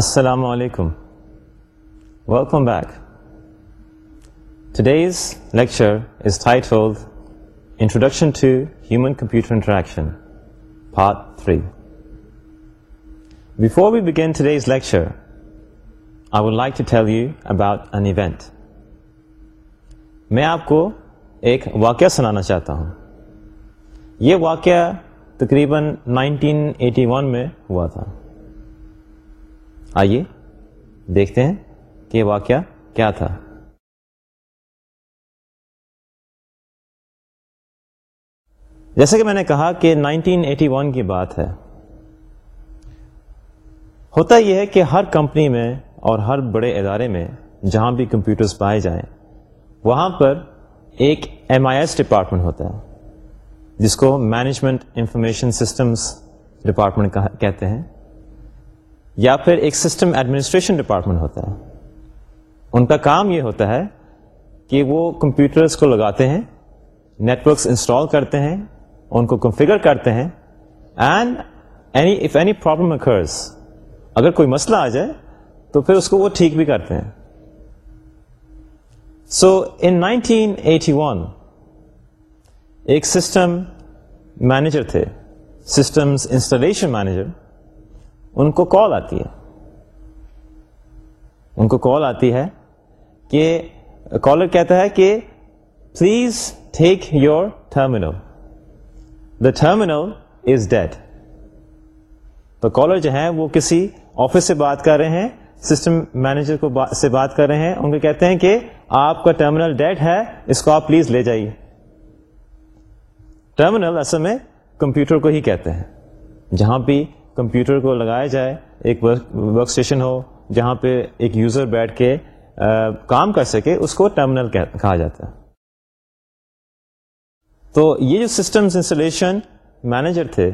السلام علیکم welcome back today's lecture is تھا introduction to human computer interaction part three before we begin today's lecture I would like to take you about an event میں آپ کو ایک واقعہ سنانا چاہتا ہوں یہ واقعہ تقریباً 1981 میں ہوا تھا آئیے دیکھتے ہیں کہ واقعہ کیا تھا جیسا کہ میں نے کہا کہ 1981 ایٹی ون کی بات ہے ہوتا یہ ہے کہ ہر کمپنی میں اور ہر بڑے ادارے میں جہاں بھی کمپیوٹرز پائے جائیں وہاں پر ایک ایم آئی ایس ڈپارٹمنٹ ہوتا ہے جس کو مینجمنٹ انفارمیشن سسٹمز ڈپارٹمنٹ کہتے ہیں یا پھر ایک سسٹم ایڈمنسٹریشن ڈپارٹمنٹ ہوتا ہے ان کا کام یہ ہوتا ہے کہ وہ کمپیوٹرس کو لگاتے ہیں نیٹورکس انسٹال کرتے ہیں ان کو کنفیگر کرتے ہیں and any if any problem occurs اگر کوئی مسئلہ آ جائے تو پھر اس کو وہ ٹھیک بھی کرتے ہیں so in nineteen eighty one ایک سسٹم مینیجر تھے سسٹمز انسٹالیشن مینیجر ان کو کال آتی ہے ان کو کال آتی ہے کہ کالر کہتا ہے کہ please take your terminal the terminal is dead تو کالر جو ہے وہ کسی آفس سے بات کر رہے ہیں سسٹم مینیجر کو سے بات کر رہے ہیں ان کو کہتے ہیں کہ آپ کا ٹرمینل ڈیڈ ہے اس کو آپ پلیز لے جائیے ٹرمینل اصل میں کمپیوٹر کو ہی کہتے ہیں جہاں بھی کمپیوٹر کو لگایا جائے ایک ورک اسٹیشن ہو جہاں پہ ایک یوزر بیٹھ کے کام کر سکے اس کو ٹرمنل کہا جاتا ہے تو یہ جو سسٹم انسٹالیشن مینیجر تھے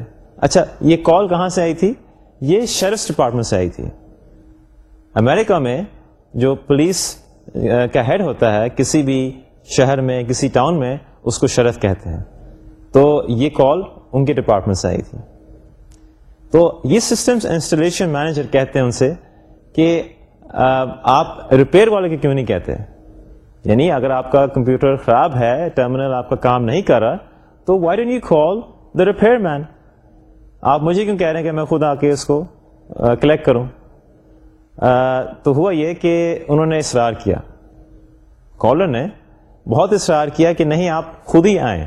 اچھا یہ کال کہاں سے آئی تھی یہ شیرس ڈپارٹمنٹ سے آئی تھی امریکہ میں جو پولیس کا ہیڈ ہوتا ہے کسی بھی شہر میں کسی ٹاؤن میں اس کو شرف کہتے ہیں تو یہ کال ان کے ڈپارٹمنٹ سے آئی تھی تو یہ سسٹمز انسٹالیشن مینیجر کہتے ہیں ان سے کہ آپ ریپیئر والے کے کیوں نہیں کہتے یعنی اگر آپ کا کمپیوٹر خراب ہے ٹرمینل آپ کا کام نہیں کر رہا تو why don't you call the repairman آپ مجھے کیوں کہہ رہے ہیں کہ میں خود آ کے اس کو کلیکٹ کروں تو ہوا یہ کہ انہوں نے اصرار کیا کالر نے بہت اصرار کیا کہ نہیں آپ خود ہی آئیں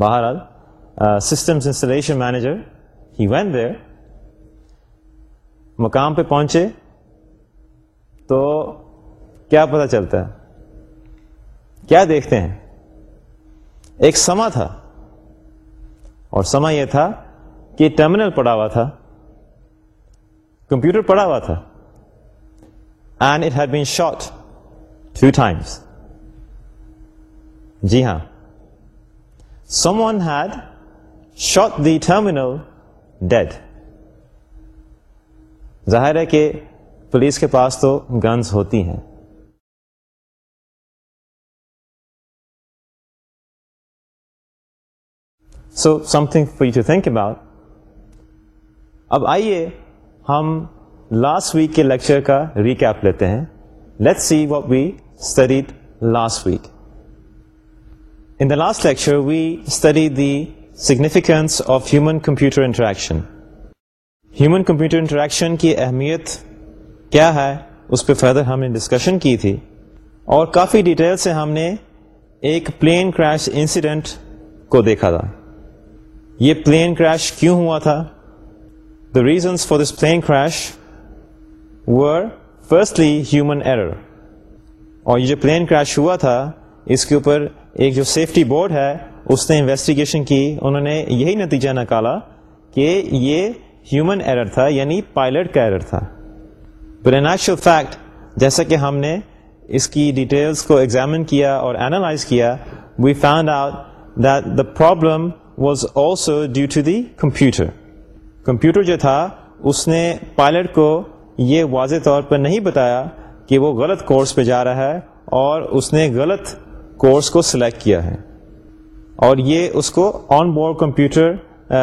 بہرحال سسٹمس انسٹالیشن مینیجر ہی وین دیر مقام پہ پہنچے تو کیا پتا چلتا ہے کیا دیکھتے ہیں ایک سما تھا اور سما یہ تھا کہ ٹرمینل پڑا ہوا تھا کمپیوٹر پڑا ہوا تھا and it had been shot few times جی ہاں someone had shot the terminal dead ظاہر ہے کہ پولیس کے پاس تو گنز ہوتی ہیں so something for you to think about اب آئیے ہم لاسٹ ویک کے لیکچر کا ریکیپ لیتے ہیں let see what we study last week in the last lecture we study the significance of human computer interaction human computer interaction کی اہمیت کیا ہے اس پہ فردر ہم نے ڈسکشن کی تھی اور کافی ڈیٹیل سے ہم نے ایک پلین کریش انسیڈنٹ کو دیکھا تھا یہ پلین کریش کیوں ہوا تھا the reasons for this plane crash were firstly human error اور یہ جو پلین کریش ہوا تھا اس کے اوپر ایک جو سیفٹی بورڈ ہے اس نے انویسٹیگیشن کی انہوں نے یہی نتیجہ نکالا کہ یہ ہیومن ایرر تھا یعنی پائلٹ کا ایرر تھا پر فیکٹ جیسا کہ ہم نے اس کی ڈیٹیلس کو ایگزامن کیا اور اینالائز کیا we found out that the problem was also due to the computer computer جو تھا اس نے پائلٹ کو یہ واضح طور پر نہیں بتایا کہ وہ غلط کورس پہ جا رہا ہے اور اس نے غلط کورس کو سلیکٹ کیا ہے اور یہ اس کو on board computer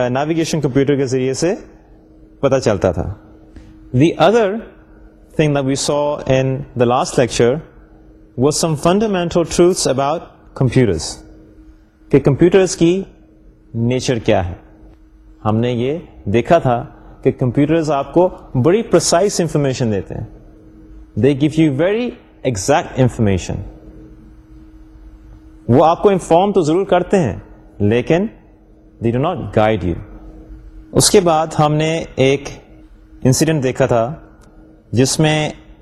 navigation computer کے ذریعے سے پتا چلتا تھا the other thing we saw in the last lecture وہ some fundamental truths about computers کہ کمپیوٹرس کی نیچر کیا ہے ہم نے یہ دیکھا تھا کہ کمپیوٹرز آپ کو بڑی پرسائز انفارمیشن دیتے ہیں they give you very exact information وہ آپ کو انفارم تو ضرور کرتے ہیں لیکن they do not guide you اس کے بعد ہم نے ایک انسیڈنٹ دیکھا تھا جس میں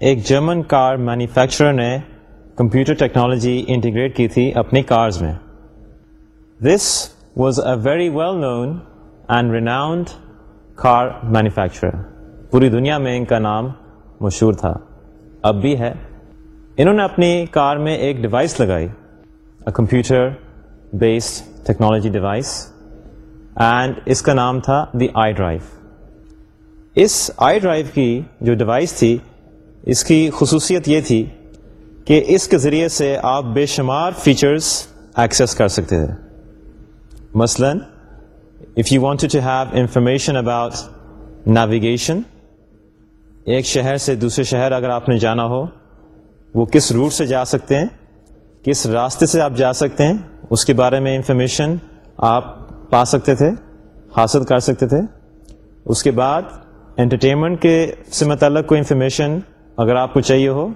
ایک جرمن کار مینوفیکچرر نے کمپیوٹر ٹیکنالوجی انٹیگریٹ کی تھی اپنی کارز میں this was a very well known and renowned car manufacturer پوری دنیا میں ان کا نام مشہور تھا اب بھی ہے انہوں نے اپنی کار میں ایک ڈیوائس لگائی a computer based technology device and اس کا نام تھا دی آئی ڈرائیو اس آئی ڈرائیو کی جو ڈیوائس تھی اس کی خصوصیت یہ تھی کہ اس کے ذریعے سے آپ بے شمار فیچرس ایکسیس کر سکتے تھے مثلاً if you want to have information about navigation ایک شہر سے دوسرے شہر اگر آپ نے جانا ہو وہ کس روٹ سے جا سکتے ہیں کس راستے سے آپ جا سکتے ہیں اس کے بارے میں انفارمیشن آپ پا سکتے تھے حاصل کر سکتے تھے اس کے بعد انٹرٹینمنٹ کے سے متعلق کوئی انفارمیشن اگر آپ کو چاہیے ہو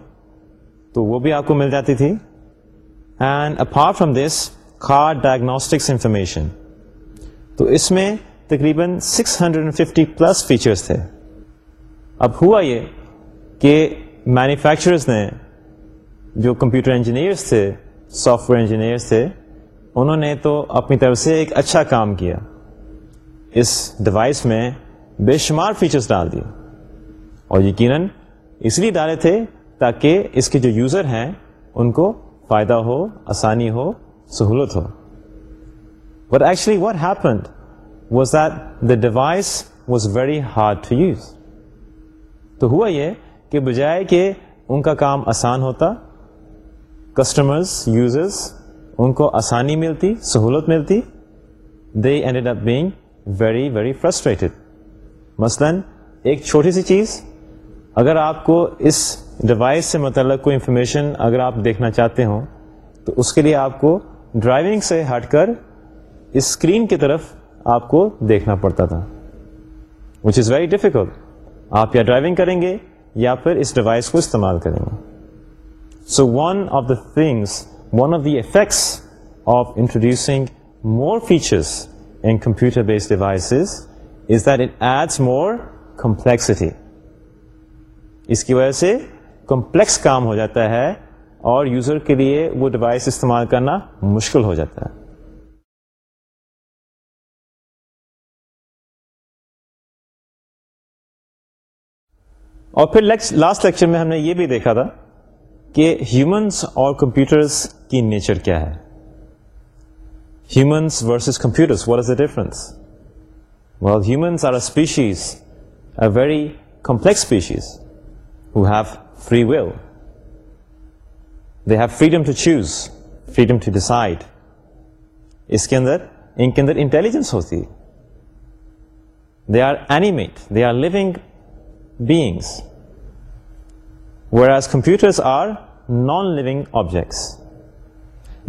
تو وہ بھی آپ کو مل جاتی تھی and apart from this car diagnostics information تو اس میں تقریباً 650 پلس فیچرز تھے اب ہوا یہ کہ مینوفیکچررز نے جو کمپیوٹر انجینئرس تھے سافٹ ویئر انجینئرس تھے انہوں نے تو اپنی طرف سے ایک اچھا کام کیا اس ڈیوائس میں بے شمار فیچرس ڈال دیے اور یقیناً اس لیے ڈالے تھے تاکہ اس کے جو یوزر ہیں ان کو فائدہ ہو آسانی ہو سہولت ہو but actually what happened was that the device was very hard to use تو ہوا یہ کہ بجائے کہ ان کا کام آسان ہوتا کسٹمرس یوزرس ان کو آسانی ملتی سہولت ملتی they end up being very very frustrated مثلاً ایک چھوٹی سی چیز اگر آپ کو اس ڈیوائس سے متعلق کوئی انفارمیشن اگر آپ دیکھنا چاہتے ہوں تو اس کے لیے آپ کو ڈرائیونگ سے ہٹ کر اسکرین کی طرف آپ کو دیکھنا پڑتا تھا وچ از ویری ڈیفیکلٹ آپ یا ڈرائیونگ کریں گے یا پھر اس ڈیوائس کو استعمال کریں گے so one of the things one of the effects of introducing more features in computer based devices is that it adds more complexity اس کی وجہ سے کمپلیکس کام ہو جاتا ہے اور یوزر کے لیے وہ ڈیوائس استعمال کرنا مشکل ہو جاتا ہے اور پھر لاسٹ لیکچر میں ہم نے یہ بھی دیکھا تھا کہ ہیومنس اور کمپیوٹرس کی نیچر کیا ہے humans versus computers what is the difference well humans are a species a very complex species who have free will they have freedom to choose freedom to decide اس کے اندر ان کے اندر intelligence ہوتی ہے they are animate they are لوگ beings whereas computers are are non objects. Objects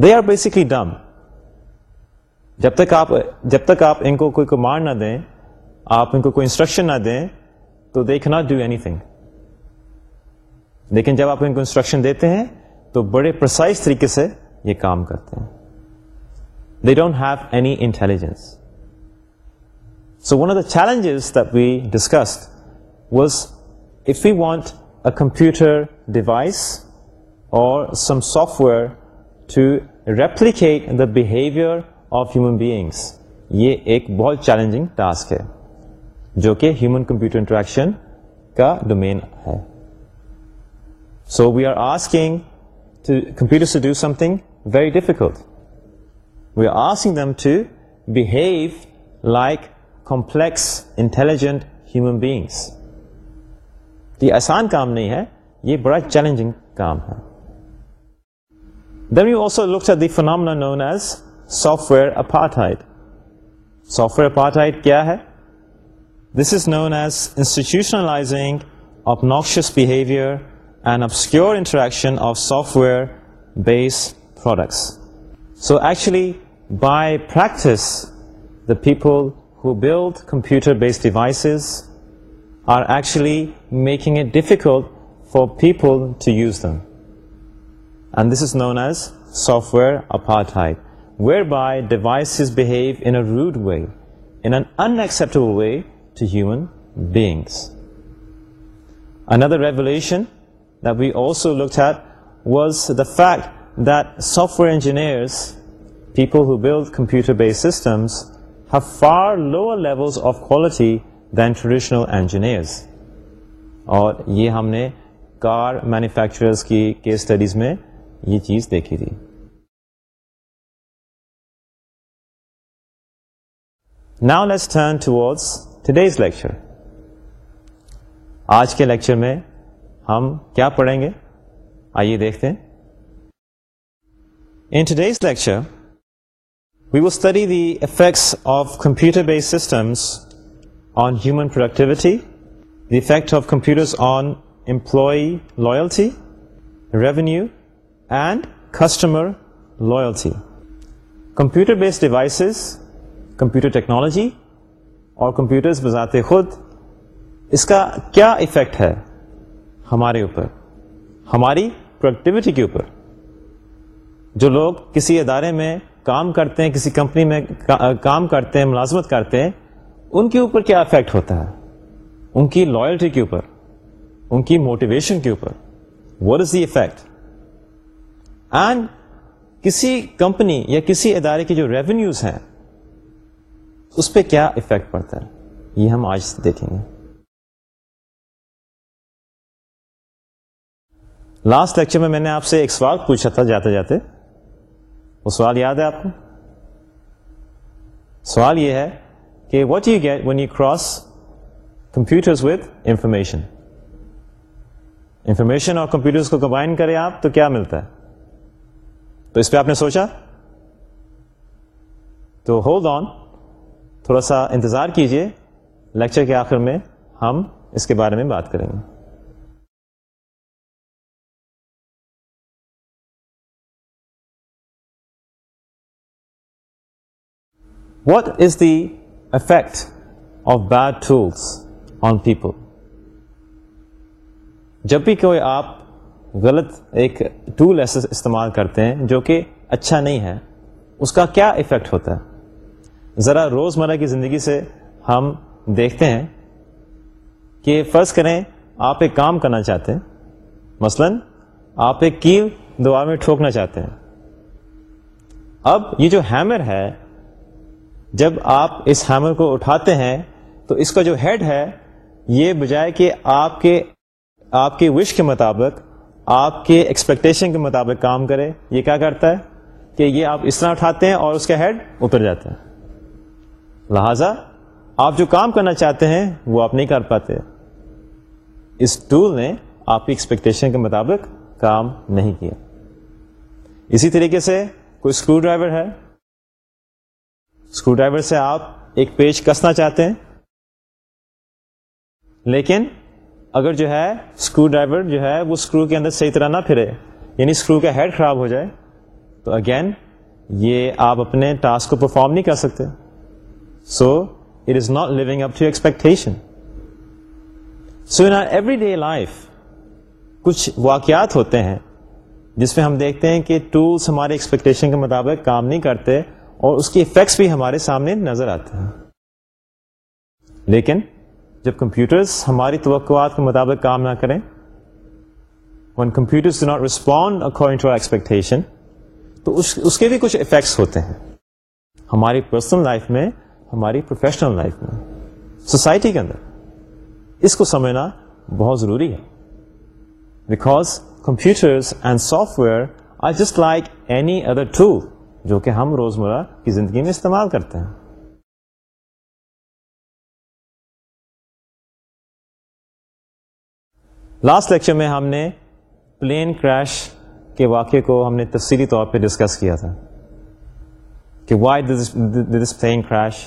they are basically dumb جب تک آپ جب تک آپ ان کو کوئی کمانڈ نہ دیں آپ ان کو کوئی انسٹرکشن نہ دیں تو دے کی ناٹ ڈو اینی تھنگ لیکن جب آپ ان کو انسٹرکشن دیتے ہیں تو بڑے پرسائز طریقے سے یہ کام کرتے ہیں they don't have any intelligence so one of the challenges they discussed was if you want computer device اور some software to replicate the behaviour of human beings یہ ایک بہت چیلنجنگ ٹاسک ہے جو کہ ہیومن کمپیوٹر انٹریکشن کا domain ہے so we are asking to computer to do something very difficult we are asking them to behave like complex intelligent human beings تو یہ آسان کام نہیں ہے یہ بڑا چیلنجنگ کام ہے then you also looks at the phenomena known as software apartheid software apartheid کیا ہے this is known as institutionalising of noxious behaviour and obscure interaction of software based products so actually by practice the people who build computer based devices are actually making it difficult for people to use them. And this is known as software apartheid, whereby devices behave in a rude way, in an unacceptable way to human beings. Another revelation that we also looked at was the fact that software engineers, people who build computer-based systems, have far lower levels of quality traditional engineer اور یہ ہم نے car manufacturers کی case studies میں یہ چیز دیکھی تھی now let turn today's today's lecture آج کے لیکچر میں ہم کیا پڑھیں گے آئیے دیکھتے ہیں in today's lecture we we the effect of computer based systems on human productivity the effect of computers on employee loyalty revenue and customer loyalty computer based devices computer technology اور computers بجاتے خود اس کا کیا effect ہے ہمارے اوپر ہماری productivity کے اوپر جو لوگ کسی ادارے میں کام کرتے ہیں کسی کمپنی میں کام کرتے ہیں ملازمت کرتے ہیں ان کے اوپر کیا افیکٹ ہوتا ہے ان کی لائلٹی کے اوپر ان کی موٹیویشن کے اوپر what is the effect and کسی کمپنی یا کسی ادارے کے جو ریونیوز ہیں اس پہ کیا افیکٹ پڑتا ہے یہ ہم آج دیکھیں گے لاسٹ لیکچر میں میں نے آپ سے ایک سوال پوچھا تھا جاتے جاتے وہ سوال یاد ہے آپ کو سوال یہ ہے کہ what you get when you cross computer with information information اور کمپیوٹر کو کمبائن کریں آپ تو کیا ملتا ہے تو اس پہ آپ نے سوچا تو ہولڈ آن تھوڑا سا انتظار کیجئے لیکچر کے آخر میں ہم اس کے بارے میں بات کریں گے what is the effect of bad tools on people جب بھی کوئی آپ غلط ایک ٹول ایسے استعمال کرتے ہیں جو کہ اچھا نہیں ہے اس کا کیا افیکٹ ہوتا ہے ذرا روزمرہ کی زندگی سے ہم دیکھتے ہیں کہ فرض کریں آپ ایک کام کرنا چاہتے ہیں مثلا آپ ایک کیل دوار میں ٹھوکنا چاہتے ہیں اب یہ جو ہیمر ہے جب آپ اس ہیمر کو اٹھاتے ہیں تو اس کا جو ہیڈ ہے یہ بجائے کہ آپ کے آپ کے وش کے مطابق آپ کے ایکسپیکٹیشن کے مطابق کام کرے یہ کیا کرتا ہے کہ یہ آپ اس طرح اٹھاتے ہیں اور اس کا ہیڈ اتر جاتا ہے لہذا آپ جو کام کرنا چاہتے ہیں وہ آپ نہیں کر پاتے اس ٹول نے آپ کی ایکسپیکٹیشن کے مطابق کام نہیں کیا اسی طریقے سے کوئی اسکرو ڈرائیور ہے اسکرو ڈرائیور سے آپ ایک پیج کسنا چاہتے ہیں لیکن اگر جو ہے اسکرو ڈرائیور جو ہے وہ اسکرو کے اندر صحیح طرح نہ پھرے یعنی اسکرو کا ہیڈ خراب ہو جائے تو اگین یہ آپ اپنے ٹاسک کو پرفارم نہیں کر سکتے so it is not living up to expectation so in everyday life کچھ واقعات ہوتے ہیں جس میں ہم دیکھتے ہیں کہ ٹولس ہمارے ایکسپیکٹیشن کے مطابق کام نہیں کرتے اور اس کے افیکٹس بھی ہمارے سامنے نظر آتے ہیں لیکن جب کمپیوٹرز ہماری توقعات کے مطابق کام نہ کریں اکارڈنگ ٹو ایکسپیکٹیشن تو اس اس کے بھی کچھ افیکٹس ہوتے ہیں ہماری پرسنل لائف میں ہماری پروفیشنل لائف میں سوسائٹی کے اندر اس کو سمجھنا بہت ضروری ہے because computers and software I just like any other tool جو کہ ہم روزمرہ کی زندگی میں استعمال کرتے ہیں لاسٹ لیکچر میں ہم نے پلین کریش کے واقعے کو ہم نے تفصیلی طور پہ ڈسکس کیا تھا کہ why this plane crash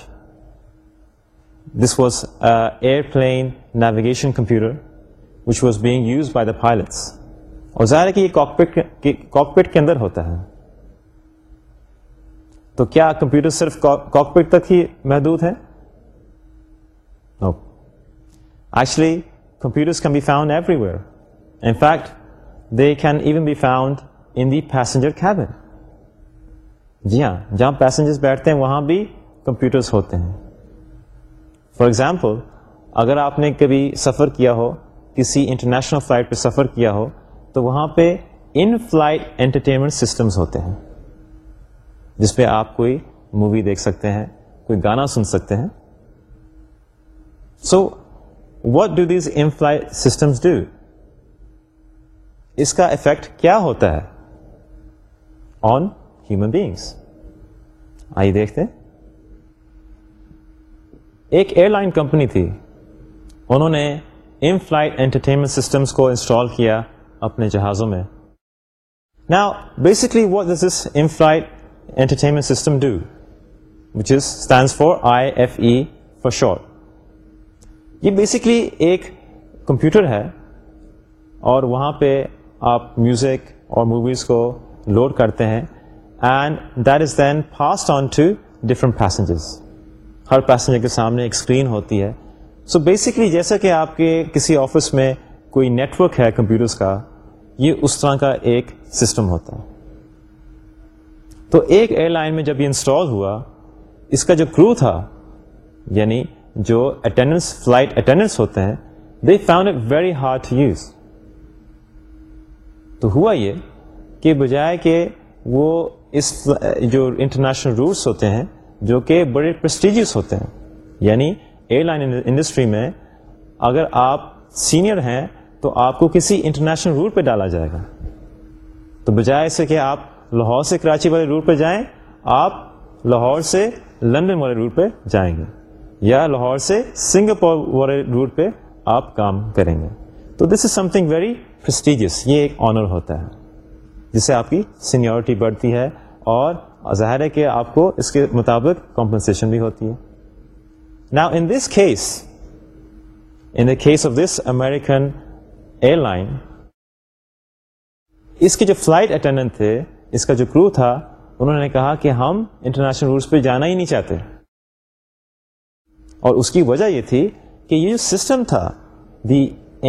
this was airplane navigation computer which was being used by the pilots اور ظاہر ہے کہ یہ کاکپٹ کے اندر ہوتا ہے تو کیا کمپیوٹر صرف کاک پٹ تک ہی محدود ہے actually computers can be found everywhere in fact they can even be found in the passenger cabin جی ہاں جہاں پیسنجر بیٹھتے ہیں وہاں بھی کمپیوٹرس ہوتے ہیں فار ایگزامپل اگر آپ نے کبھی سفر کیا ہو کسی انٹرنیشنل فلائٹ پہ سفر کیا ہو تو وہاں پہ ان فلائٹ انٹرٹینمنٹ سسٹمز ہوتے ہیں جس پہ آپ کوئی مووی دیکھ سکتے ہیں کوئی گانا سن سکتے ہیں so what do these in flight systems do اس کا افیکٹ کیا ہوتا ہے آن ہیومن بیگس آئیے دیکھتے ایک ایئر لائن کمپنی تھی انہوں نے ان فلائٹ انٹرٹینمنٹ سسٹمس کو انسٹال کیا اپنے جہازوں میں نا basically what does this in flight entertainment system do which is stand for I F E for short یہ بیسکلی ایک کمپیوٹر ہے اور وہاں پہ آپ میوزک اور موویز کو لوڈ کرتے ہیں and that is then fast on to different passengers Hare passenger کے سامنے ایک اسکرین ہوتی ہے سو بیسکلی جیسا کہ آپ کے کسی آفس میں کوئی نیٹورک ہے کمپیوٹرس کا یہ اس طرح کا ایک سسٹم ہوتا ہے تو ایک ایئر لائن میں جب یہ انسٹال ہوا اس کا جو کرو تھا یعنی جو اٹینڈنس فلائٹ اٹینڈنس ہوتے ہیں they found a very hard use تو ہوا یہ کہ بجائے کہ وہ اس جو انٹرنیشنل روٹس ہوتے ہیں جو کہ بڑے پرسٹیجیس ہوتے ہیں یعنی ایئر لائن انڈسٹری میں اگر آپ سینئر ہیں تو آپ کو کسی انٹرنیشنل روٹ پہ ڈالا جائے گا تو بجائے اسے کہ آپ لاہور سے کراچی والے روٹ پہ جائیں آپ لاہور سے لندن والے روٹ پہ جائیں گے یا لاہور سے سنگاپور والے روٹ پہ آپ کام کریں گے تو this is something very prestigious یہ ایک آنر ہوتا ہے جس سے آپ کی سینیورٹی بڑھتی ہے اور ظاہر ہے کہ آپ کو اس کے مطابق کمپنسیشن بھی ہوتی ہے نا in this case in the case of this American airline اس کے جو فلائٹ اٹینڈنٹ تھے اس کا جو کرو تھا انہوں نے کہا کہ ہم انٹرنیشنل رولس پہ جانا ہی نہیں چاہتے اور اس کی وجہ یہ تھی کہ یہ جو سسٹم تھا the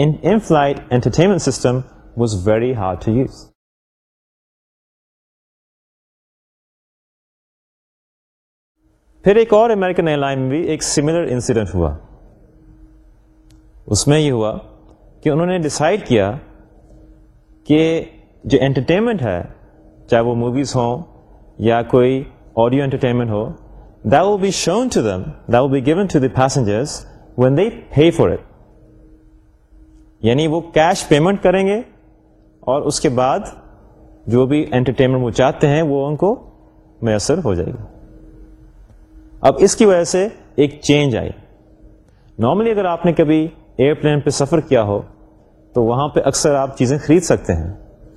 in flight entertainment system was very hard to use پھر ایک اور امیرکن میں بھی ایک سملر انسیڈنٹ ہوا اس میں یہ ہوا کہ انہوں نے ڈسائڈ کیا کہ جو انٹرٹینمنٹ ہے چاہے وہ موویز ہوں یا کوئی audio entertainment who they will be shown to them they will be given to the passengers when they pay for it یعنی وہ کیش پیمنٹ کریں گے اور اس کے بعد جو بھی انٹرٹینمنٹ وہ چاہتے ہیں وہ ان کو میسر ہو جائے گا اب اس کی وجہ سے ایک چینج آئی نارملی اگر آپ نے کبھی ایئر پلین پہ سفر کیا ہو تو وہاں پہ اکثر آپ چیزیں خرید سکتے ہیں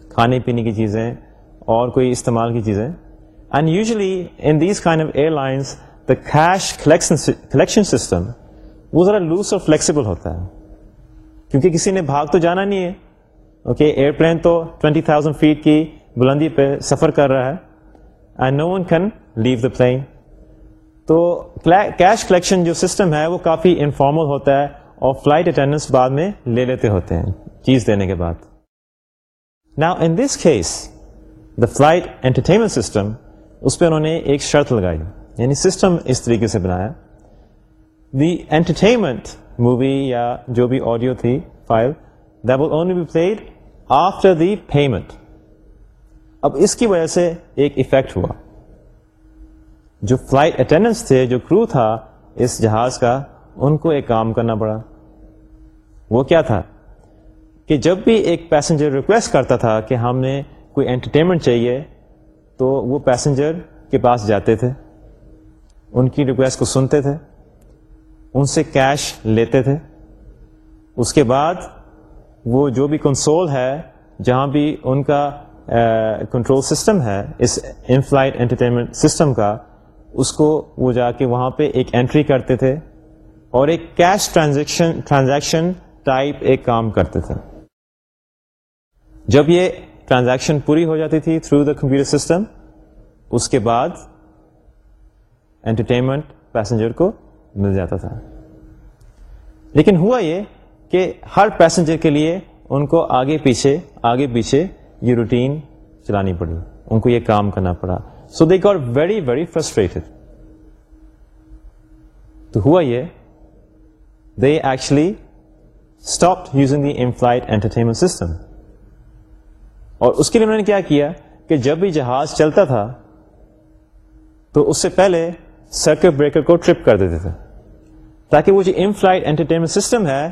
کھانے پینے کی چیزیں اور کوئی استعمال کی چیزیں and usually in these kind of airlines the cash collection system وہ ذرا لوز اور فلیکسیبل ہوتا ہے کیونکہ کسی نے بھاگ تو جانا نہیں ہے اوکے ایئر پلین تو ٹوینٹی تھاؤزینڈ فیٹ کی بلندی پہ سفر کر رہا ہے and no one can leave the plane تو کیش کلیکشن جو سسٹم ہے وہ کافی انفارمل ہوتا ہے اور فلائٹ اٹینڈنس بعد میں لے لیتے ہوتے ہیں چیز دینے کے بعد نا in this case the flight entertainment system اس پہ انہوں نے ایک شرط لگائی یعنی سسٹم اس طریقے سے بنایا دی انٹرٹینمنٹ مووی یا جو بھی آڈیو تھی file that be played after the payment اب اس کی وجہ سے ایک افیکٹ ہوا جو فلائٹ اٹینڈنس تھے جو کرو تھا اس جہاز کا ان کو ایک کام کرنا پڑا وہ کیا تھا کہ جب بھی ایک پیسنجر ریکویسٹ کرتا تھا کہ ہم نے کوئی انٹرٹینمنٹ چاہیے تو وہ پیسنجر کے پاس جاتے تھے ان کی ریکویسٹ کو سنتے تھے ان سے کیش لیتے تھے اس کے بعد وہ جو بھی کنسول ہے جہاں بھی ان کا کنٹرول سسٹم ہے اس ان فلائٹ انٹرٹینمنٹ سسٹم کا اس کو وہ جا کے وہاں پہ ایک انٹری کرتے تھے اور ایک کیش ٹرانزیکشن ٹرانزیکشن ٹائپ ایک کام کرتے تھے جب یہ ٹرانزیکشن پوری ہو جاتی تھی تھرو دا کمپیوٹر سسٹم اس کے بعد انٹرٹینمنٹ پیسنجر کو مل جاتا تھا لیکن ہوا یہ کہ ہر پیسنجر کے لیے ان کو آگے پیچھے آگے پیچھے یہ روٹین چلانی پڑی ان کو یہ کام کرنا پڑا so they got very very frustrated تو ہوا یہ they actually stop using the in flight entertainment system اور اس کے لیے انہوں نے کیا کیا کہ جب بھی جہاز چلتا تھا تو اس سے پہلے سرکٹ بریکر کو ٹرپ کر دیتے تھے تاکہ وہ جو ان فلائٹ انٹرٹینمنٹ سسٹم ہے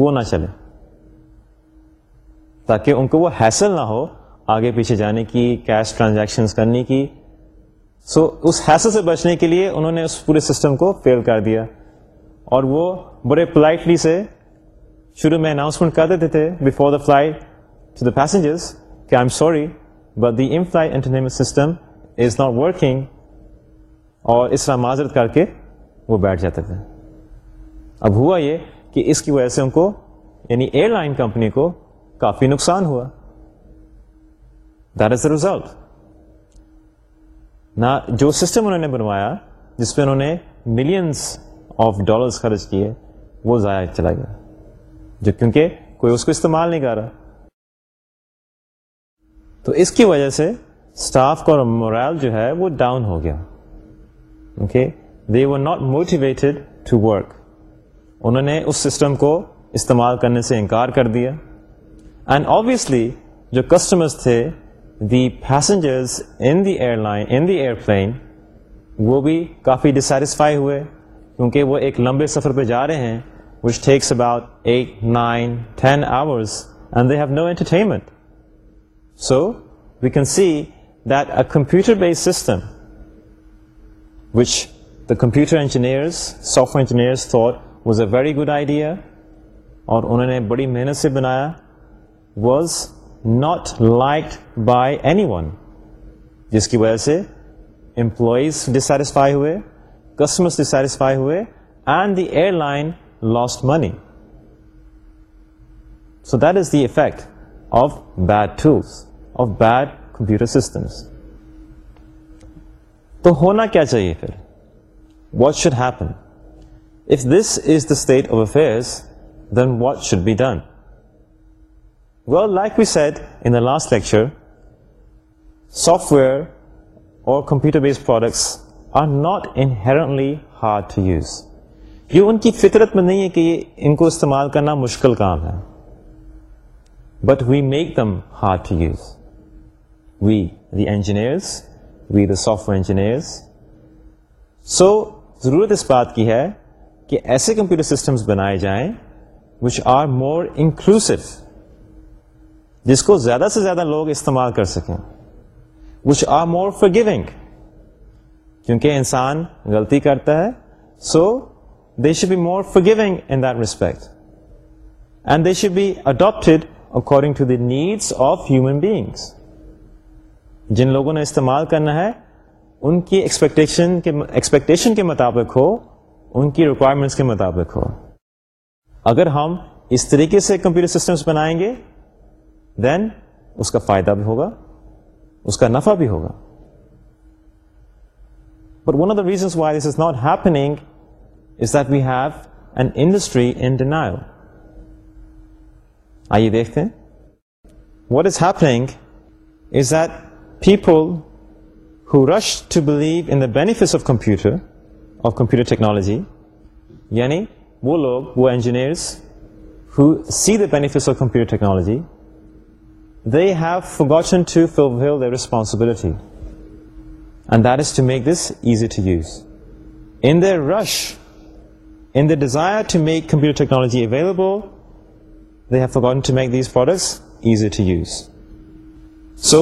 وہ نہ چلے تاکہ ان کو وہ ہیسل نہ ہو آگے پیچھے جانے کی کیش ٹرانزیکشن کرنے کی سو so, اس حیصل سے بچنے کے لیے انہوں نے اس پورے سسٹم کو فیل کر دیا اور وہ بڑے پلائٹلی سے شروع میں اناؤنسمنٹ کر دیتے تھے before the flight to the passengers کہ I am sorry but the inflight entertainment system is not working اور اس طرح معذرت کر کے وہ بیٹھ جاتے تھے اب ہوا یہ کہ اس کی وجہ سے ان کو یعنی ایئر لائن کمپنی کو کافی نقصان ہوا دیٹ دا اے نہ جو سسٹم انہوں نے بنوایا جس پہ انہوں نے ملینس آف ڈالرس خرچ کیے وہ ضائع چلا گیا جو کیونکہ کوئی اس کو استعمال نہیں کر رہا تو اس کی وجہ سے اسٹاف کا مورائل جو ہے وہ ڈاؤن ہو گیا okay they were not motivated to work انہوں نے اس سسٹم کو استعمال کرنے سے انکار کر دیا اینڈ آبویسلی جو کسٹمرس تھے the passengers in the airline in the airplane وہ بھی کافی ڈسیٹسفائی ہوئے کیونکہ وہ ایک لمبے سفر پہ جا رہے ہیں which takes about eight nine ten hours and they have no entertainment so we can see that a computer based system which the computer engineer soft engineer thought was a very good idea اور انہوں نے بڑی محنت سے بنایا was not liked by anyone جس کی وجہ سے امپلائیز ڈسٹسفائی ہوئے کسٹمر ڈسٹسفائی ہوئے and the airline lost money so that is the effect of bad tools of bad computer systems تو ہونا کیا چاہیے پھر what should happen if this is the state of affairs then what should be done well like we said in the last lecture software اور computer based products are not in hard to use یہ ان کی فطرت میں نہیں ہے کہ ان کو استعمال کرنا مشکل کام ہے but we make them hard to use we the engineers we the software engineer so ضرورت اس بات کی ہے کہ ایسے کمپیوٹر سسٹمز بنائے جائیں وچ آر مور انکلوسو جس کو زیادہ سے زیادہ لوگ استعمال کر سکیں وچ آر مور فر گونگ کیونکہ انسان غلطی کرتا ہے so the should be more for going in this aspect and they should be adapted according to the needs of human beings جن لوگوں نے استعمال کرنا ہے ان کی ایکسپیکٹیشن کے ایکسپیکٹیشن کے مطابق ہو ان کی ریکوائرمنٹس کے مطابق ہو اگر ہم اس طریقے سے کمپیوٹر سسٹمس بنائیں گے دین اس کا فائدہ بھی ہوگا اس کا نفع بھی ہوگا but one of the reasons why this is not happening is that we have an industry in denial آئیے دیکھتے ہیں what is happening is that people who rush to believe in the benefits of computer of computer technology یعنی وہ لوگ وہ engineers see the benefits of computer technology they have gotten to fulfil the responsibility and that is to make this easy to use in the rush in the desire to make computer technology available they have forgotten to make these for us easy to use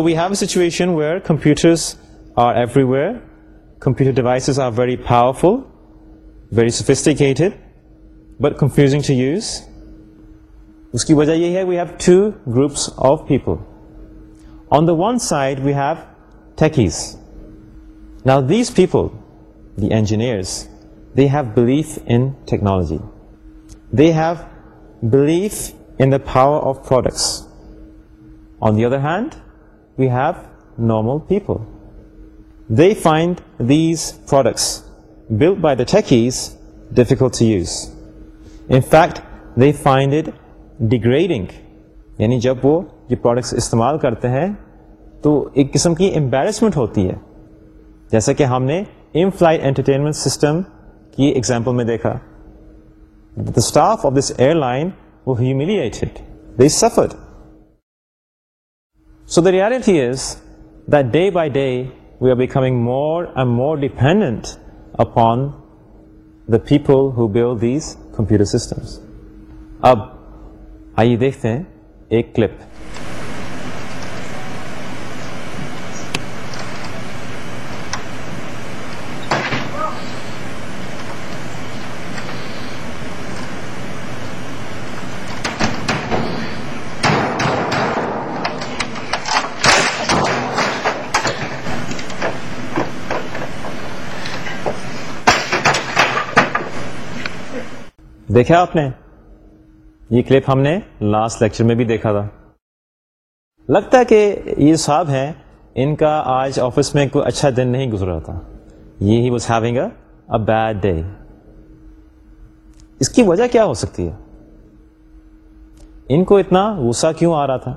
we have situation where computer everywhere computer devices are very powerful very sophisticated but confusing to use اس کی وجہ یہ ہے we have two groups of people on the one side we have techies نا these people the engineers they have belief in technology they have belief in the power of products on the other hand we've normal people they find these products built by the techies difficult use in fact they find it degrading یعنی جب وہ یہ products استعمال کرتے ہیں تو ایک قسم کی امبیرسمنٹ ہوتی ہے جیسا کہ ہم نے ان فلائٹ انٹرٹینمنٹ سسٹم کی ایگزامپل میں دیکھا the staff of this airline وہ humiliated they suffered the reality is day by day we are becoming more and more dependent upon the people who build these computer systems اب آئیے دیکھتے ہیں ایک clip دیکھا آپ نے یہ کلپ ہم نے لاسٹ لیکچر میں بھی دیکھا تھا لگتا ہے کہ یہ صاحب ہیں ان کا آج آفس میں کوئی اچھا دن نہیں گزرا تھا یہ he was having a bad day اس کی وجہ کیا ہو سکتی ہے ان کو اتنا غصہ کیوں آ رہا تھا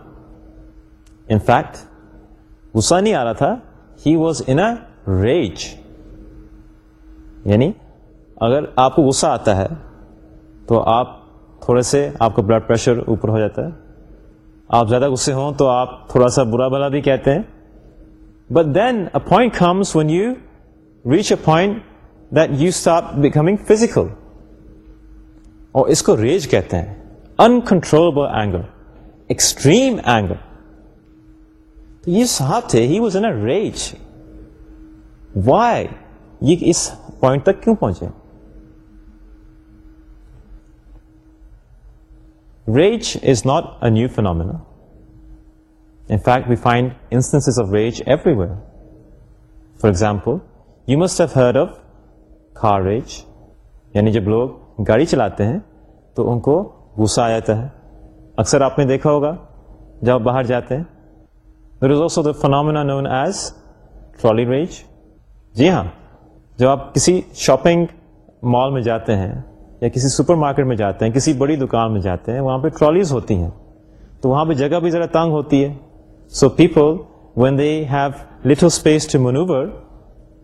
ان فیکٹ غصہ نہیں آ رہا تھا ہی واز ان ریچ یعنی اگر آپ کو غصہ آتا ہے تو آپ تھوڑے سے آپ کا بلڈ پریشر اوپر ہو جاتا ہے آپ زیادہ غصے ہوں تو آپ تھوڑا سا برا بلا بھی کہتے ہیں but then a point comes when you reach a point then you stop becoming physical اور اس کو ریج کہتے ہیں uncontrollable anger anger extreme anger تو یہ صاحب تھے he was in a rage why یہ اس پوائنٹ تک کیوں پہنچے which is not a new phenomena in fact we find instances of rage every one for example you must کارج یعنی جب لوگ گاڑی چلاتے ہیں تو ان کو غصہ آ جاتا ہے اکثر آپ نے دیکھا ہوگا جب آپ باہر جاتے ہیں there is also the phenomena known as trolley rage جی ہاں جب آپ کسی شاپنگ مال میں جاتے ہیں یا کسی سپر مارکیٹ میں جاتے ہیں کسی بڑی دکان میں جاتے ہیں وہاں پہ ٹرالیز ہوتی ہیں تو وہاں پہ جگہ بھی ذرا تنگ ہوتی ہے so people when they have little space to manoeuvre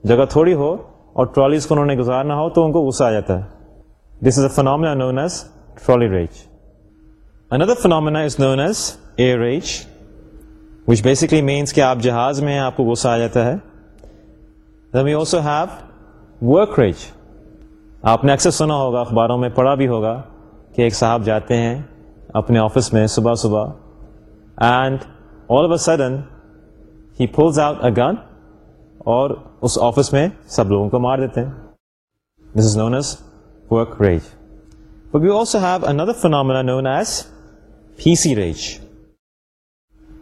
جگہ تھوڑی ہو اور ٹرالیز کو انہوں نے گزارنا ہو تو ان کو غصہ آ جاتا ہے this is a phenomena known as trolley rage another phenomena is known as a rage which basically means کہ آپ جہاز میں آپ کو غصہ آ جاتا ہے we also have work rage آپ نے اکثر سنا ہوگا اخباروں میں پڑھا بھی ہوگا کہ ایک صاحب جاتے ہیں اپنے آفس میں صبح صبح and all a sudden he out a gun اور اس آفس میں سب لوگوں کو مار دیتے ہیں this is known as work rage also have another phenomena known as P C rage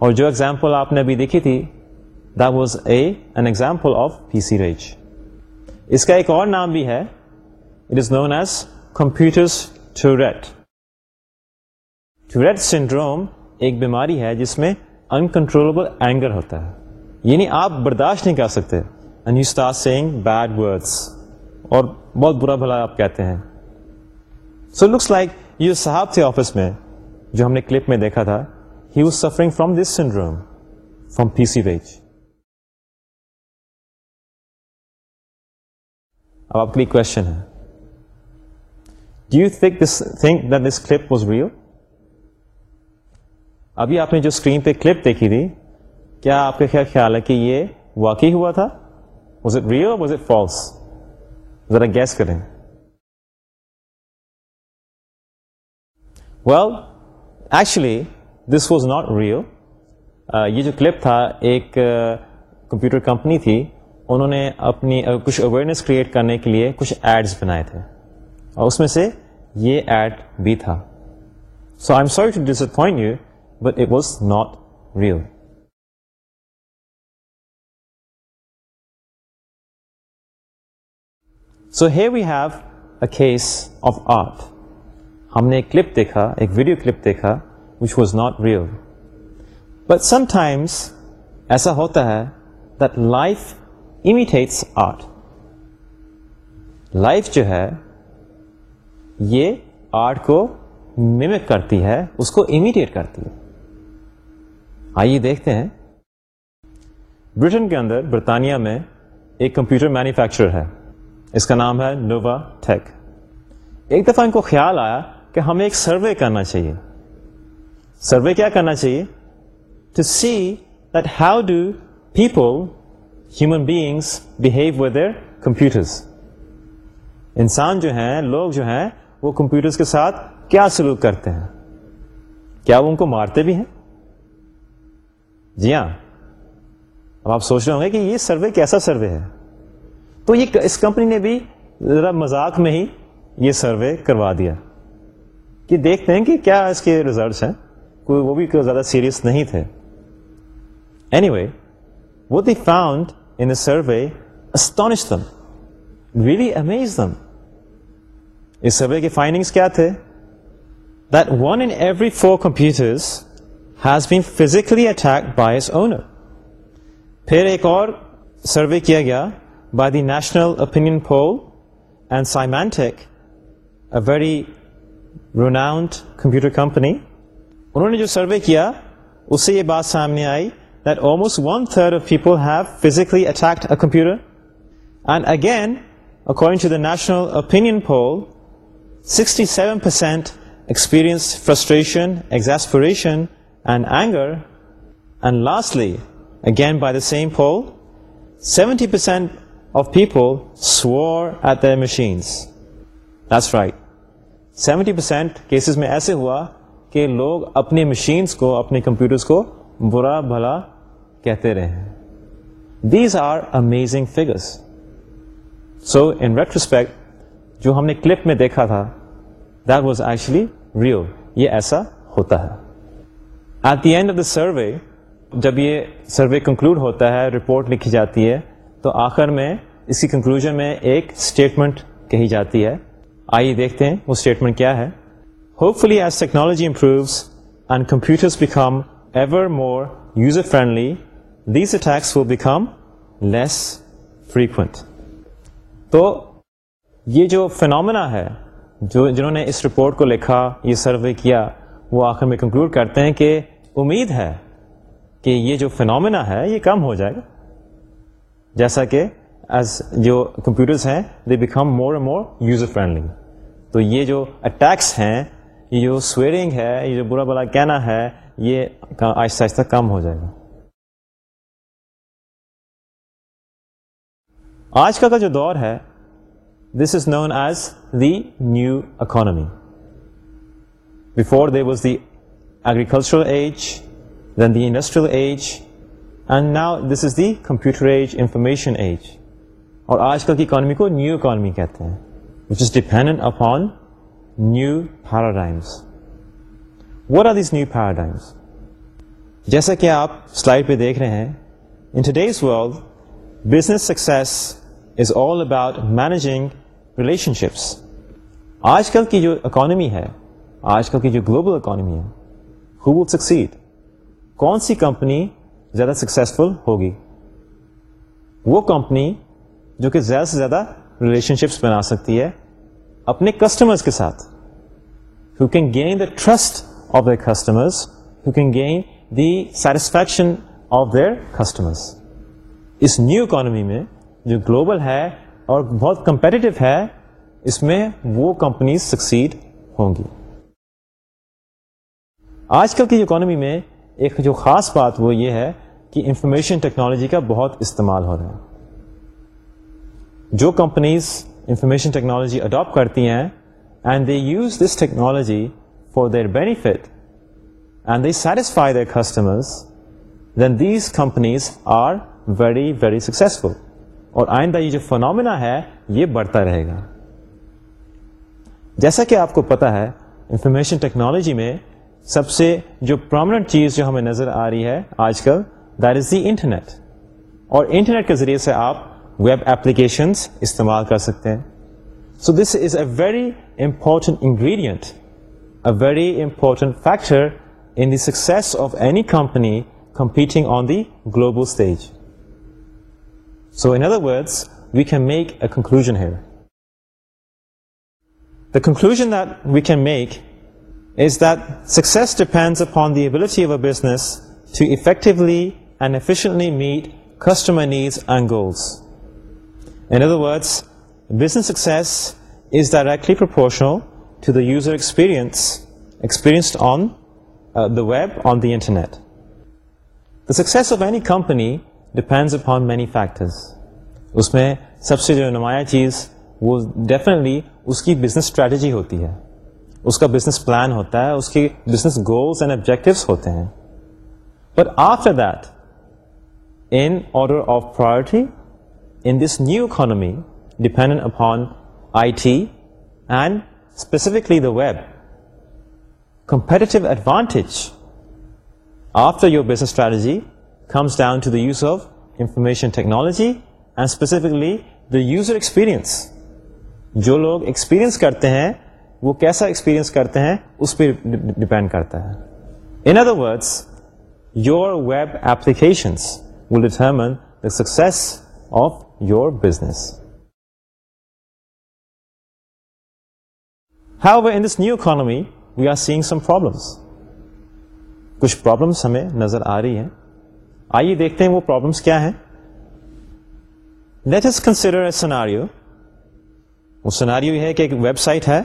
اور جو ایگزامپل آپ نے ابھی دیکھی تھی was a an example of P C rage اس کا ایک اور نام بھی ہے is is as as Computer's Tourette. Tourette syndrome syndrome ایک بیماری ہے جس میں uncontrollable anger اینگر ہوتا ہے یعنی آپ برداشت نہیں کر سکتے saying بیڈ ورڈس اور بہت برا بھلا آپ کہتے ہیں سو looks لائک یہ صاحب تھے آفس میں جو ہم نے کلپ میں دیکھا تھا he was suffering from this syndrome from P C اب آپ کے لیے کوشچن ہے ڈو یو تک this think that this clip was real ابھی آپ نے جو اسکرین پہ کلپ دیکھی تھی کیا آپ کا کیا خیال ہے کہ یہ واقعی ہوا تھا was it real was it false ذرا گیس کریں well actually this was not real یہ جو کلپ تھا ایک کمپیوٹر کمپنی تھی انہوں نے اپنی کچھ اویئرنیس کریٹ کرنے کے لیے کچھ ایڈز بنائے تھے اور اس میں سے یہ ایڈ بھی تھا so I am sorry to disappoint you but it was not real so he we have a case of art ہم نے ایک کلپ دیکھا ایک ویڈیو کلپ دیکھا which was not real but sometimes ایسا ہوتا ہے دائف امیٹیٹس آرٹ لائف جو ہے یہ آرٹ کو ممک کرتی ہے اس کو امیڈیٹ کرتی ہے آئیے دیکھتے ہیں برٹن کے اندر برطانیہ میں ایک کمپیوٹر مینوفیکچرر ہے اس کا نام ہے نووا ٹیک ایک دفعہ ان کو خیال آیا کہ ہمیں ایک سروے کرنا چاہیے سروے کیا کرنا چاہیے to see that how do people human beings behave with computers انسان جو ہیں لوگ جو ہیں وہ کمپیوٹرز کے ساتھ کیا سلوک کرتے ہیں کیا وہ ان کو مارتے بھی ہیں جی ہاں اب آپ سوچ رہے ہوں گے کہ یہ سروے کیسا سروے ہے تو یہ اس کمپنی نے بھی ذرا مذاق میں ہی یہ سروے کروا دیا کہ دیکھتے ہیں کہ کیا اس کے ریزلٹس ہیں کوئی وہ بھی کوئی زیادہ سیریس نہیں تھے اینی وے وہ ان سروے اسٹانشم امیز دم اس سروے کے فائنڈنگس کیا تھے that one in every four computers has been physically attacked by its owner پھر ایک اور سروے کیا گیا by the National Opinion Poll and Symantec a very renowned computer company انہوں نے جو سروے کیا اس سے یہ بات سامنے آئی that almost one-third of people have physically attacked a computer. And again, according to the National Opinion Poll, sixty seven percent experience frustration exasperation and anger and lastly again by the same poll seventy percent of people swore at the machines that's right seventy percent cases میں ایسے ہوا کہ لوگ اپنی machines کو اپنے computers کو برا بھلا کہتے رہے these are amazing figures so in rate respect جو ہم نے کلپ میں دیکھا تھا دیٹ واز ایکچولی ریو یہ ایسا ہوتا ہے at the end of the survey جب یہ سروے کنکلوڈ ہوتا ہے رپورٹ لکھی جاتی ہے تو آخر میں اس کی کنکلوژ میں ایک اسٹیٹمنٹ کہی جاتی ہے آئیے دیکھتے ہیں وہ اسٹیٹمنٹ کیا ہے hopefully as technology improves and computers become ever more user friendly these attacks will become less frequent تو یہ جو فنومنا ہے جو جنہوں نے اس رپورٹ کو لکھا یہ سروے کیا وہ آخر میں کنکلوڈ کرتے ہیں کہ امید ہے کہ یہ جو فنومنا ہے یہ کم ہو جائے گا جیسا کہ ایز جو کمپیوٹرز ہیں they become more and more user friendly تو یہ جو اٹیکس ہیں یہ جو سویرنگ ہے یہ جو برا بلا کہنا ہے یہ آہستہ آہستہ کم ہو جائے گا آج کا کا جو دور ہے this is known as the new economy before they was the agricultural age then the industrial age and now this is the computer age information age اور آج کل کی اکانمی کو نیو اکانمی کہتے ہیں which is dependent upon new paradigms what are these new paradigms جیسا کہ آپ سلائڈ پہ دیکھ رہے ہیں in today's world business success is all about managing relationships آج کل کی جو اکانومی ہے آج کل کی جو گلوبل اکانومی ہے ہو ول سکسیڈ کون سی کمپنی زیادہ سکسیزفل ہوگی وہ کمپنی جو کہ زیادہ سے زیادہ ریلیشن شپس بنا سکتی ہے اپنے کسٹمرس کے ساتھ who can gain the trust of the customers who can gain the satisfaction of their customers us new economy میں جو گلوبل ہے اور بہت کمپیٹیو ہے اس میں وہ کمپنیز سکسیڈ ہوں گی آج کل کی اکانومی میں ایک جو خاص بات وہ یہ ہے کہ انفارمیشن ٹیکنالوجی کا بہت استعمال ہو رہا ہے جو کمپنیز انفارمیشن ٹیکنالوجی اڈاپٹ کرتی ہیں and they use this technology for their benefit and they satisfy their customers then these companies are very very successful اور آئندہ یہ جو فنومنا ہے یہ بڑھتا رہے گا جیسا کہ آپ کو پتا ہے انفارمیشن ٹیکنالوجی میں سب سے جو پرومنٹ چیز جو ہمیں نظر آ رہی ہے آج کل دیٹ از دی انٹرنیٹ اور انٹرنیٹ کے ذریعے سے آپ ویب ایپلیکیشنس استعمال کر سکتے ہیں so this is a very important ingredient a very important factor in the success of any company competing on the global stage so other we can make a conclusion the conclusion make is دک ڈس اپن the ایبلٹیولی اینڈلی meet customers and goals business سکسونسپسڈ on the web on the internet the success of any company depends upon many factors اس میں سب سے جو نمایاں چیز وہ definitely اس کی بزنس اسٹریٹجی ہوتی ہے اس کا بزنس پلان ہوتا ہے اس کی بزنس گولس اینڈ آبجیکٹوس ہوتے ہیں پر after that in order of priority in this new economy dependent upon I T and specifically the web competitive advantage after your business strategy comes down to the use of information technology and specifically the user experience جو لوگ experience کرتے ہیں وہ کیسا experience کرتے ہیں اس پہ depend کرتا ہے in other words your web applications will determine the success of your business in this new economy we are seeing some problems کچھ پرابلمس ہمیں نظر آ رہی ہیں آئیے دیکھتے ہیں وہ پرابلمس کیا ہیں let us consider a scenario وہ سناریو یہ کہ ایک ویب سائٹ ہے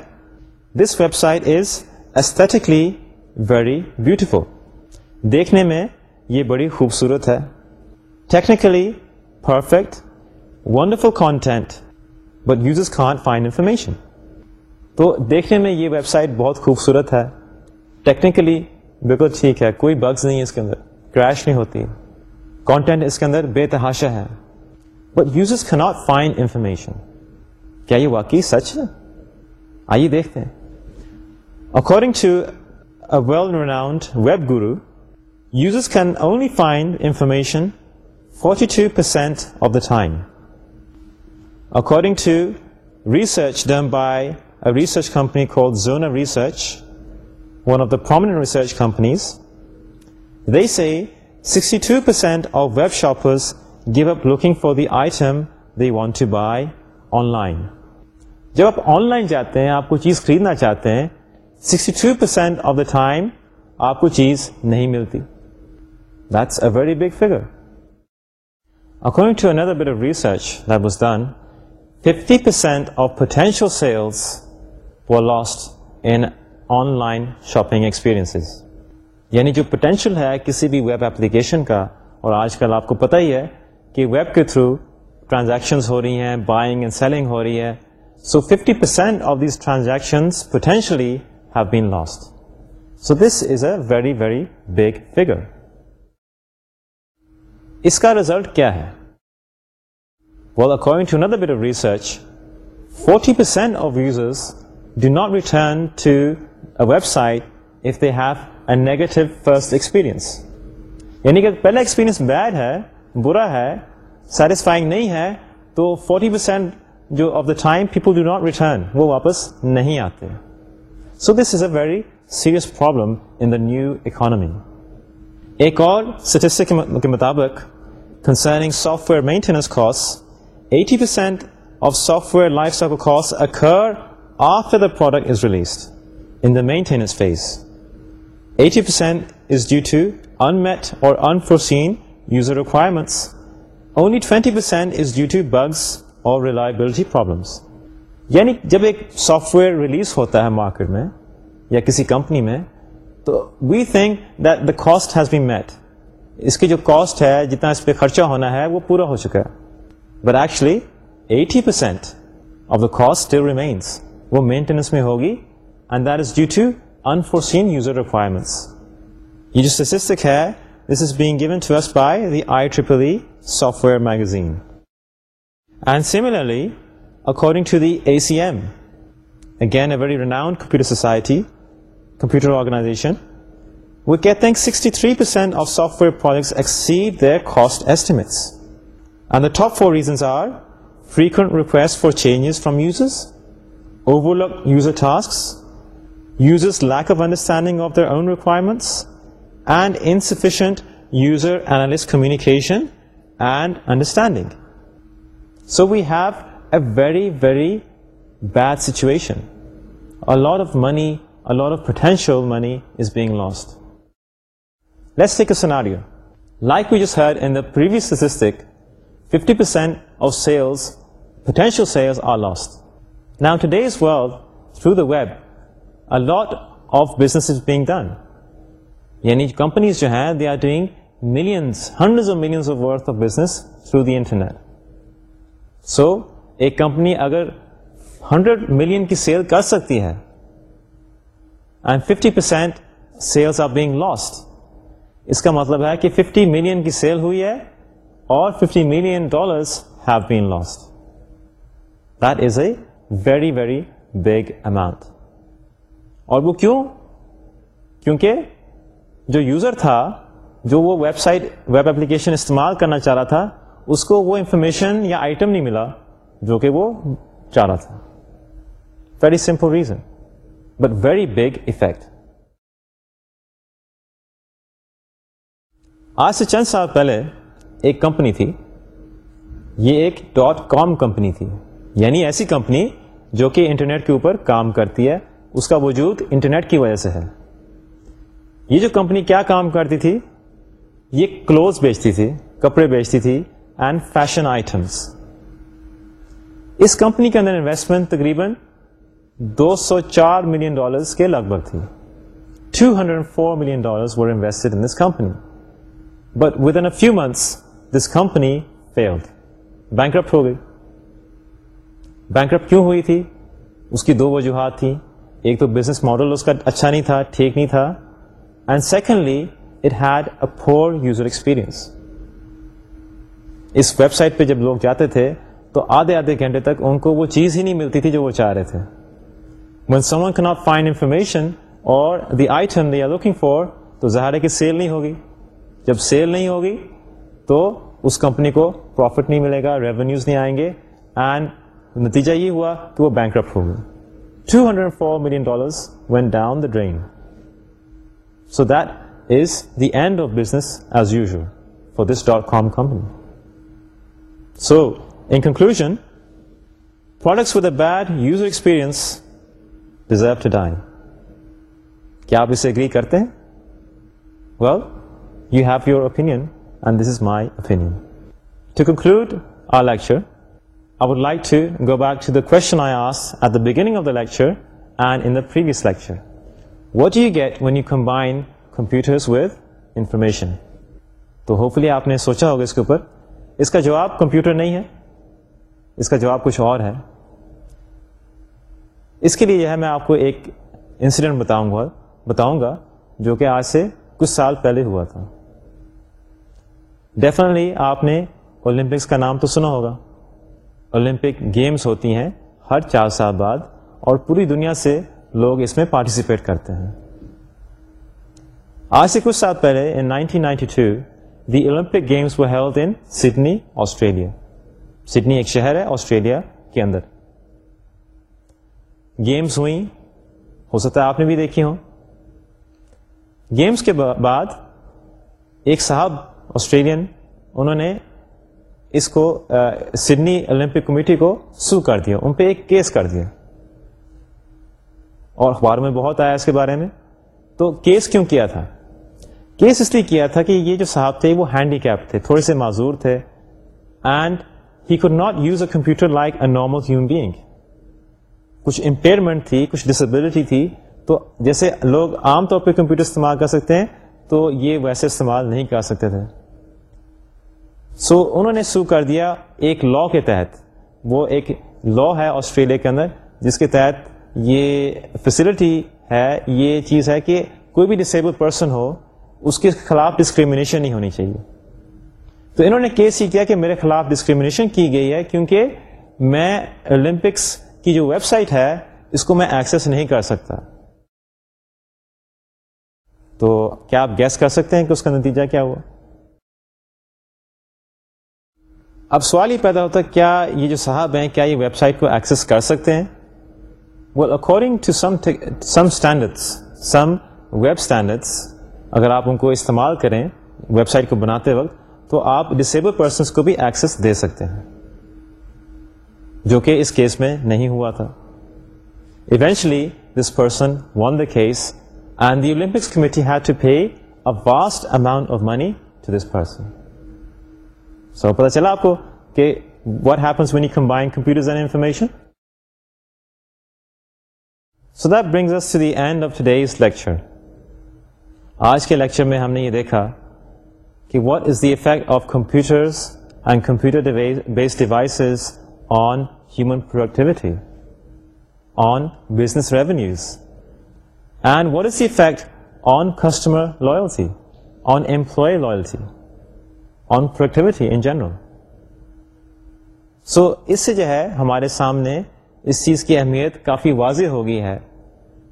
this website is aesthetically very beautiful دیکھنے میں یہ بڑی خوبصورت ہے technically perfect wonderful content but uses کان فائن انفارمیشن تو دیکھنے میں یہ ویب سائٹ بہت خوبصورت ہے ٹیکنیکلی بالکل ٹھیک ہے کوئی بگز نہیں ہے اس کے اندر کریش نہیں ہوتی ہے کانٹینٹ اس کے اندر بے تحاشا ہے بٹ یوز کی ناٹ فائنڈ انفارمیشن کیا یہ واقعی سچ ہے آئیے دیکھتے ہیں according to a well renowned web guru uses can only find information forty two percent of the time according to research done by research company called Zona research one of the prominent research companies they say sixty two percent of web up give up looking item they want they want to buy online جب آپ on line جاتے ہیں آپ کو چیز خریدنا چاہتے ہیں sixty percent of the time آپ کو چیز نہیں ملتی that's a very big figure according to another of research that was done fifty percent of potential sales were lost in online shopping experiences یعنی جو پوٹینشیل ہے کسی بھی ویب اپلیکیشن کا اور آج کل آپ کو پتا ہی ہے کہ ویب کے تھرو ٹرانزیکشن ہو رہی ہیں بائنگ اینڈ سیلنگ ہو رہی ہے so fifty percent of have transaction lost so this is a very very big figure اس کا ریزلٹ کیا ہے well according to another research forty percent of users do not return website if they have negative first experience یعنی کہ پہلا experience bed ہے برا ہے satisfying نہیں ہے تو فورٹی پرسینٹ جو of the time people do not return وہ واپس نہیں آتے so this is a very serious problem in the new economy ایک اور اسٹیٹسٹک کے مطابق concerning software maintenance cost eighty percent of software life cost occur after the product is released in the maintenance phase eighty percent is due to unmet or unforeseen user requirements only twenty percent is due to bugs اور reliability problems یعنی جب ایک software release ہوتا ہے market میں یا کسی company میں تو we think that the cost has met اس کی جو کاسٹ ہے جتنا اس پہ خرچہ ہونا ہے وہ پورا ہو چکا ہے but actually eighty percent of the cost remains وہ مینٹیننس میں ہوگی and that is due to unforeseen user requirements جو اسٹیٹسٹک ہے software magazine according to the very renowned computer society computer organization we think sixty three percent of software their cost estimates and the top four reasons are frequent request for changes from users overlooked user task users' lack of understanding of their own requirements, and insufficient user-analyst communication and understanding. So we have a very, very bad situation. A lot of money, a lot of potential money is being lost. Let's take a scenario. Like we just heard in the previous statistic, 50% of sales, potential sales, are lost. Now in today's world, through the web, lot of business is being done یعنی companies جو ہیں they are doing millions hundred of millions of of worth business through the internet so ایک company اگر hundred million کی sale کر سکتی ہے and fifty percent sales are being اس کا مطلب ہے کہ ففٹی ملین کی سیل ہوئی ہے اور fifty million dollars have been that is a very very big amount اور وہ کیوں کیونکہ جو یوزر تھا جو وہ ویب سائٹ ویب اپلیکیشن استعمال کرنا چاہ رہا تھا اس کو وہ انفارمیشن یا آئٹم نہیں ملا جو کہ وہ چاہ رہا تھا very simple reason but very big effect آج سے چند سال پہلے ایک کمپنی تھی یہ ایک ڈاٹ کام کمپنی تھی یعنی ایسی کمپنی جو کہ انٹرنیٹ کے اوپر کام کرتی ہے اس کا وجود انٹرنیٹ کی وجہ سے ہے یہ جو کمپنی کیا کام کرتی تھی یہ کلوز بیچتی تھی کپڑے بیچتی تھی اینڈ فیشن آئٹمس اس کمپنی کے اندر انویسٹمنٹ تقریباً دو سو چار ملین ڈالرس کے لگ بھگ تھی two hundred four million in this company but within few months this company fell bankrupt ہو گئی بینکرپٹ کیوں ہوئی تھی اس کی دو وجوہات تھیں ایک تو بزنس ماڈل اس کا اچھا نہیں تھا ٹھیک نہیں تھا and secondly it had a user experience us website پہ جب لوگ جاتے تھے تو آدھے آدھے گھنٹے تک ان کو وہ چیز ہی نہیں ملتی تھی جو وہ چاہ رہے تھے ون ناٹ فائنڈ انفارمیشن اور دی دی آر لوکنگ تو ظاہر ہے کہ سیل نہیں ہوگی جب سیل نہیں ہوگی تو اس کمپنی کو پروفٹ نہیں ملے گا ریونیوز نہیں آئیں گے اینڈ نتیجہ یہ ہوا کہ وہ بینک ہو گئے two hundred four million dollar went down draining so that is the end of business as usual for this dot com company so in conclusion products فرد a bad user experience deserve I کیا آپ اسے agree کرتے ہیں well you have your open and this is my opinion to conclude a lecture beginning of the lecture and in the previous lecture what you get when you combine computer with information تو hopefully آپ نے سوچا ہوگا اس کے اوپر اس کا جواب computer نہیں ہے اس کا جواب کچھ اور ہے اس کے لیے یہ میں آپ کو ایک انسیڈنٹ بتاؤں گا بتاؤں گا جو کہ آج سے کچھ سال پہلے ہوا تھا ڈیفینیٹلی آپ نے اولمپکس کا نام تو سنا ہوگا اولمپک گیمز ہوتی ہیں ہر چار سال بعد اور پوری دنیا سے لوگ اس میں پارٹیسپیٹ کرتے ہیں آج سے کچھ سال پہلے in in 1992 the Olympic games Sydney Australia Sydney ایک شہر ہے آسٹریلیا کے اندر گیمز ہوئیں ہو سکتا ہے آپ نے بھی دیکھی ہوں گیمز کے بعد ایک صاحب آسٹریلین انہوں نے اس کو سڈنی اولمپک کمیٹی کو سو کر دیا ان پہ ایک کیس کر دیا اور اخبار میں بہت آیا اس کے بارے میں تو کیس کیوں کیا تھا کیس اس لیے کیا تھا کہ یہ جو صاحب تھے وہ ہینڈی کیپ تھے تھوڑے سے معذور تھے and he could not use a computer like a normal human being کچھ امپیئرمنٹ تھی کچھ ڈسبلٹی تھی تو جیسے لوگ عام طور پہ کمپیوٹر استعمال کر سکتے ہیں تو یہ ویسے استعمال نہیں کر سکتے تھے سو so, انہوں نے سو کر دیا ایک لا کے تحت وہ ایک لا ہے آسٹریلیا کے اندر جس کے تحت یہ فیسلٹی ہے یہ چیز ہے کہ کوئی بھی ڈسیبل پرسن ہو اس کے خلاف ڈسکریمنیشن نہیں ہونی چاہیے تو انہوں نے کیس ہی کیا کہ میرے خلاف ڈسکریمنیشن کی گئی ہے کیونکہ میں اولمپکس کی جو ویب سائٹ ہے اس کو میں ایکسیس نہیں کر سکتا تو کیا آپ گیس کر سکتے ہیں کہ اس کا نتیجہ کیا ہوا اب سوال یہ پیدا ہوتا ہے کیا یہ جو صاحب ہیں کیا یہ ویب سائٹ کو ایکسس کر سکتے ہیں well according to some some standards some web standards اگر آپ ان کو استعمال کریں ویب سائٹ کو بناتے وقت تو آپ ڈسیبل پرسنس کو بھی ایکسیس دے سکتے ہیں جو کہ اس کیس میں نہیں ہوا تھا eventually this person won the case and the Olympics committee had to pay vast amount of money to this person so پتا چلا آپ کو کہ what happens when you combine information so that brings us to the end of lecture آج کے lecture میں ہم نے یہ دیکھا کہ what is the effect of computers and computer based devices on human productivity on business revenues and what is the effect on customer level on employee level on productivity in general so اس سے جو ہے ہمارے سامنے اس چیز کی اہمیت کافی واضح ہو گئی ہے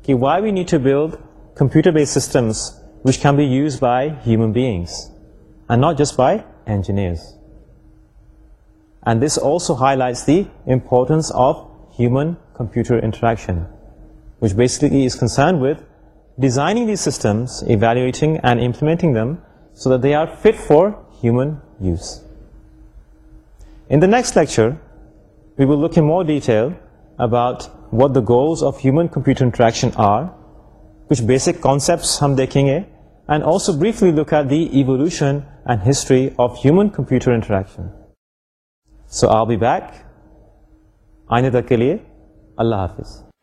کہ why we need to build computer based systems which can be used by human beings and not just by engineer and this also highlights the importance of human computer interaction which basically is concerned with designing the systems evaluating and implementing them so that they are fit for in the next lecture we will look a more detail about what the goals of human computer interaction are کچھ basic concept ہم دیکھیں گے and also briefly look at the evolution and history of human computer interaction so I be back آئینے تک کے لیے اللہ حافظ